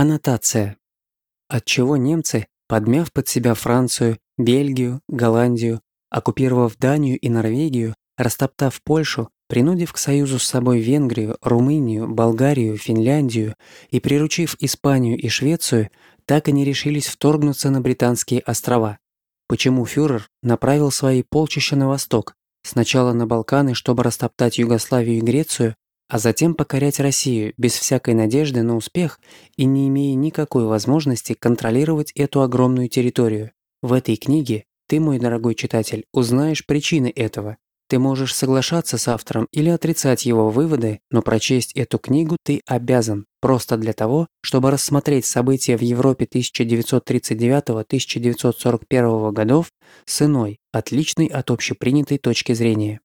Аннотация. Отчего немцы, подмяв под себя Францию, Бельгию, Голландию, оккупировав Данию и Норвегию, растоптав Польшу, принудив к союзу с собой Венгрию, Румынию, Болгарию, Финляндию и приручив Испанию и Швецию, так и не решились вторгнуться на Британские острова. Почему фюрер направил свои полчища на восток, сначала на Балканы, чтобы растоптать Югославию и Грецию, а затем покорять Россию без всякой надежды на успех и не имея никакой возможности контролировать эту огромную территорию. В этой книге ты, мой дорогой читатель, узнаешь причины этого, ты можешь соглашаться с автором или отрицать его выводы, но прочесть эту книгу ты обязан, просто для того, чтобы рассмотреть события в Европе 1939-1941 годов с иной, отличной от общепринятой точки зрения.